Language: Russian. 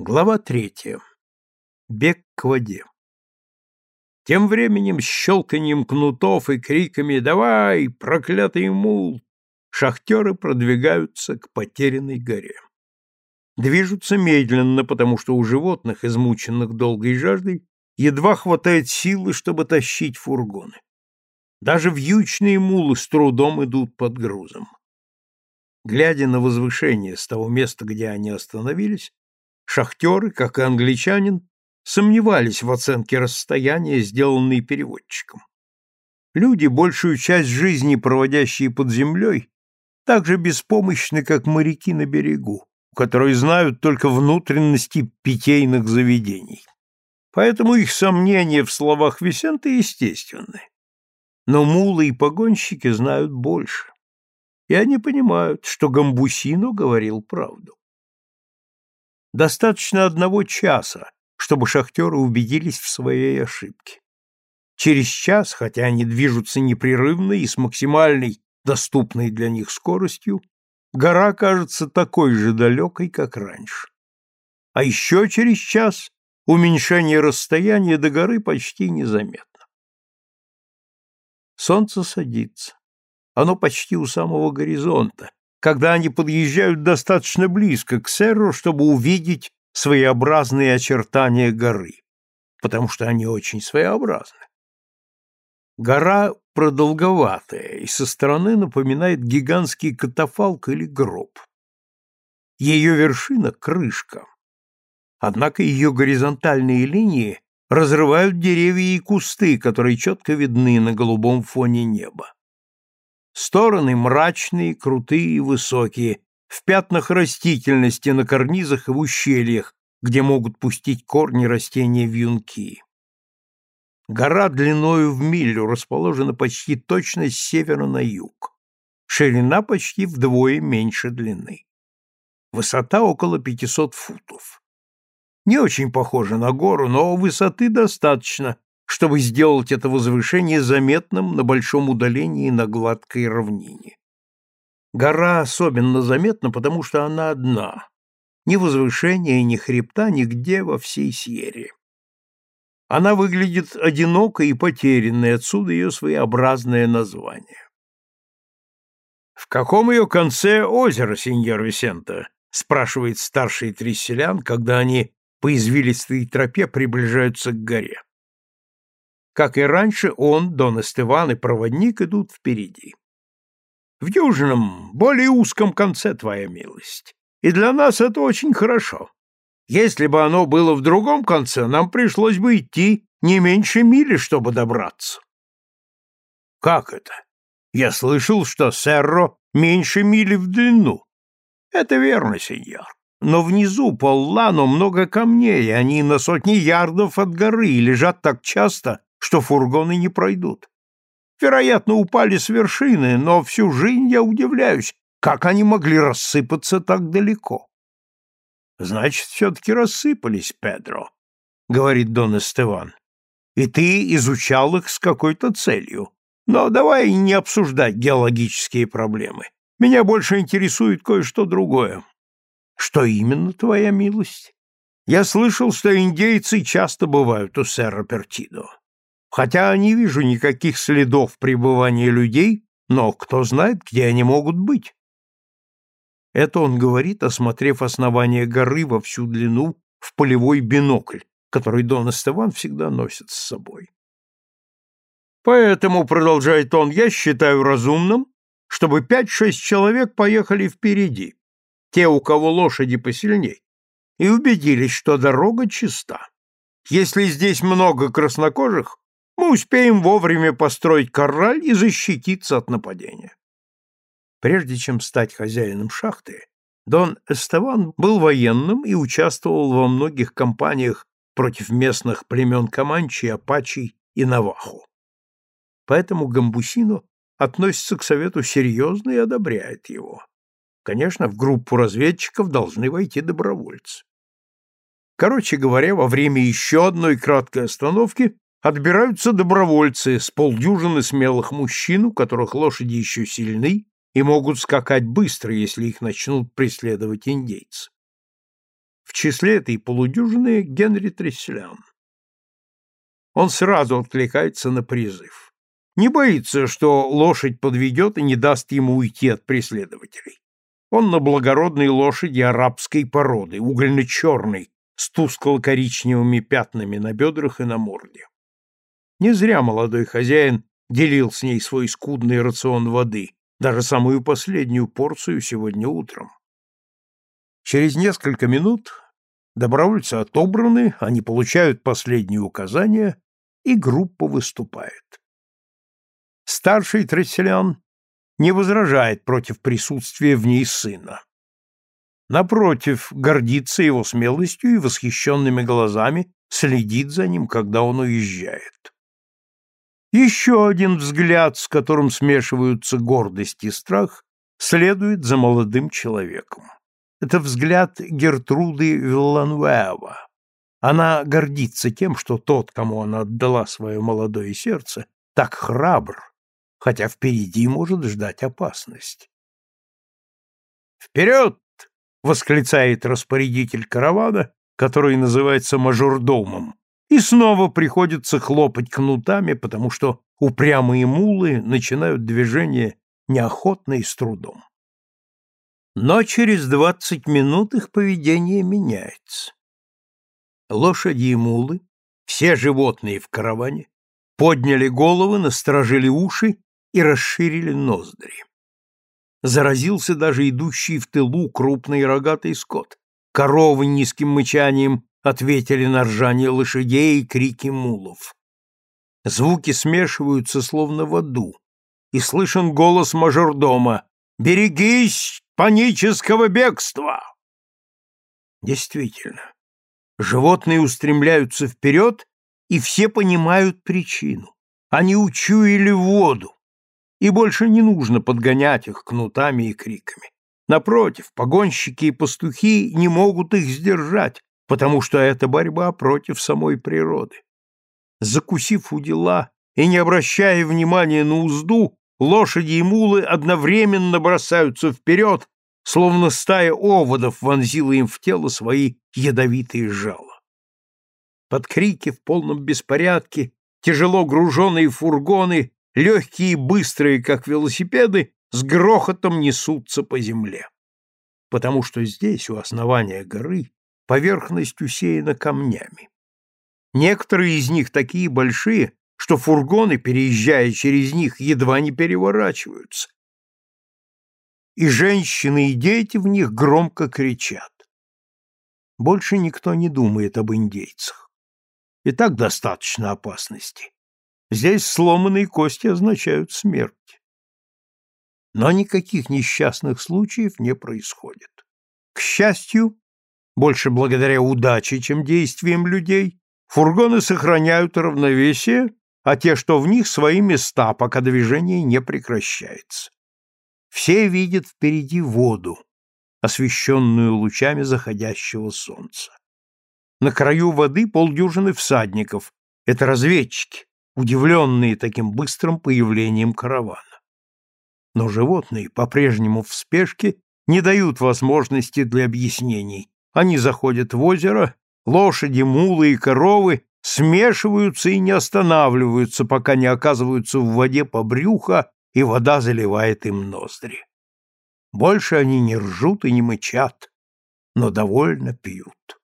Глава третья. Бег к воде. Тем временем щелканьем кнутов и криками «Давай, проклятый мул!» шахтеры продвигаются к потерянной горе. Движутся медленно, потому что у животных, измученных долгой жаждой, едва хватает силы, чтобы тащить фургоны. Даже вьючные мулы с трудом идут под грузом. Глядя на возвышение с того места, где они остановились, Шахтеры, как и англичанин, сомневались в оценке расстояния, сделанной переводчиком. Люди, большую часть жизни проводящие под землей, так же беспомощны, как моряки на берегу, которые знают только внутренности питейных заведений. Поэтому их сомнения в словах Висента естественны. Но мулы и погонщики знают больше. И они понимают, что Гамбусино говорил правду. Достаточно одного часа, чтобы шахтеры убедились в своей ошибке. Через час, хотя они движутся непрерывно и с максимальной доступной для них скоростью, гора кажется такой же далекой, как раньше. А еще через час уменьшение расстояния до горы почти незаметно. Солнце садится. Оно почти у самого горизонта, когда они подъезжают достаточно близко к Серру, чтобы увидеть своеобразные очертания горы, потому что они очень своеобразны. Гора продолговатая и со стороны напоминает гигантский катафалк или гроб. Ее вершина — крышка. Однако ее горизонтальные линии разрывают деревья и кусты, которые четко видны на голубом фоне неба. Стороны мрачные, крутые и высокие, в пятнах растительности на карнизах и в ущельях, где могут пустить корни растения вьюнки. Гора длиною в милю расположена почти точно с севера на юг. Ширина почти вдвое меньше длины. Высота около 500 футов. Не очень похоже на гору, но высоты достаточно, чтобы сделать это возвышение заметным на большом удалении на гладкой равнине. Гора особенно заметна, потому что она одна. Ни возвышения, ни хребта нигде во всей Сьерре. Она выглядит одинокой и потерянной, отсюда ее своеобразное название. «В каком ее конце озеро, сеньор Висента?» — спрашивает старший тресселян, когда они по извилистой тропе приближаются к горе. Как и раньше, он, Дон Эстеван и проводник идут впереди. В южном, более узком конце, твоя милость. И для нас это очень хорошо. Если бы оно было в другом конце, нам пришлось бы идти не меньше мили, чтобы добраться. Как это? Я слышал, что Серро меньше мили в длину. Это верно, сеньор. Но внизу по Лану много камней, они на сотни ярдов от горы и лежат так часто, что фургоны не пройдут. Вероятно, упали с вершины, но всю жизнь я удивляюсь, как они могли рассыпаться так далеко. Значит, все-таки рассыпались, Педро, — говорит Дон Эстеван. И ты изучал их с какой-то целью. Но давай не обсуждать геологические проблемы. Меня больше интересует кое-что другое. Что именно, твоя милость? Я слышал, что индейцы часто бывают у сэра Пертидо. Хотя не вижу никаких следов пребывания людей, но кто знает, где они могут быть. Это он говорит, осмотрев основание горы во всю длину в полевой бинокль, который Дон Эстеван всегда носит с собой. Поэтому, продолжает он, я считаю разумным, чтобы пять-шесть человек поехали впереди, те, у кого лошади посильней, и убедились, что дорога чиста. Если здесь много краснокожих, мы успеем вовремя построить корраль и защититься от нападения. Прежде чем стать хозяином шахты, Дон Эстеван был военным и участвовал во многих кампаниях против местных племен Каманчи, Апачи и Навахо. Поэтому Гамбусино относится к совету серьезно и одобряет его. Конечно, в группу разведчиков должны войти добровольцы. Короче говоря, во время еще одной краткой остановки отбираются добровольцы с полдюжины смелых мужчин, у которых лошади еще сильны и могут скакать быстро, если их начнут преследовать индейцы. В числе этой полудюжины Генри Тресселян. Он сразу откликается на призыв. Не боится, что лошадь подведет и не даст ему уйти от преследователей. Он на благородной лошади арабской породы, угольно-черной, с тускло-коричневыми пятнами на бедрах и на морде. Не зря молодой хозяин делил с ней свой скудный рацион воды, даже самую последнюю порцию сегодня утром. Через несколько минут добровольцы отобраны, они получают последние указания, и группа выступает. Старший Тресселян не возражает против присутствия в ней сына. Напротив, гордится его смелостью и восхищенными глазами следит за ним, когда он уезжает. Еще один взгляд, с которым смешиваются гордость и страх, следует за молодым человеком. Это взгляд Гертруды Виллануэва. Она гордится тем, что тот, кому она отдала свое молодое сердце, так храбр, хотя впереди может ждать опасность. «Вперед!» — восклицает распорядитель каравана, который называется мажордомом, и снова приходится хлопать кнутами, потому что упрямые мулы начинают движение неохотно и с трудом. Но через двадцать минут их поведение меняется. Лошади и мулы, все животные в караване, подняли головы, насторожили уши и расширили ноздри. Заразился даже идущий в тылу крупный рогатый скот. Коровы низким мычанием ответили на ржание лошадей и крики мулов. Звуки смешиваются словно в аду, и слышен голос мажордома «Берегись панического бегства!» Действительно, животные устремляются вперед, и все понимают причину. Они учуяли воду, и больше не нужно подгонять их кнутами и криками. Напротив, погонщики и пастухи не могут их сдержать, потому что это борьба против самой природы. Закусив у дела и не обращая внимания на узду, лошади и мулы одновременно бросаются вперед, словно стая оводов вонзила им в тело свои ядовитые жала. Под крики в полном беспорядке, тяжело груженные фургоны, легкие и быстрые, как велосипеды, с грохотом несутся по земле. Потому что здесь, у основания горы, поверхность усеяна камнями. Некоторые из них такие большие, что фургоны, переезжая через них, едва не переворачиваются. И женщины и дети в них громко кричат. Больше никто не думает об индейцах. И так достаточно опасности. Здесь сломанные кости означают смерть. Но никаких несчастных случаев не происходит. К счастью, больше благодаря удаче, чем действиям людей, фургоны сохраняют равновесие, а те, что в них, свои места, пока движение не прекращается. Все видят впереди воду, освещенную лучами заходящего солнца. На краю воды полдюжины всадников, это разведчики, удивленные таким быстрым появлением каравана. Но животные, по-прежнему в спешке, не дают возможности для объяснений, они заходят в озеро, лошади, мулы и коровы смешиваются и не останавливаются, пока не оказываются в воде по брюхо, и вода заливает им ноздри. Больше они не ржут и не мычат, но довольно пьют.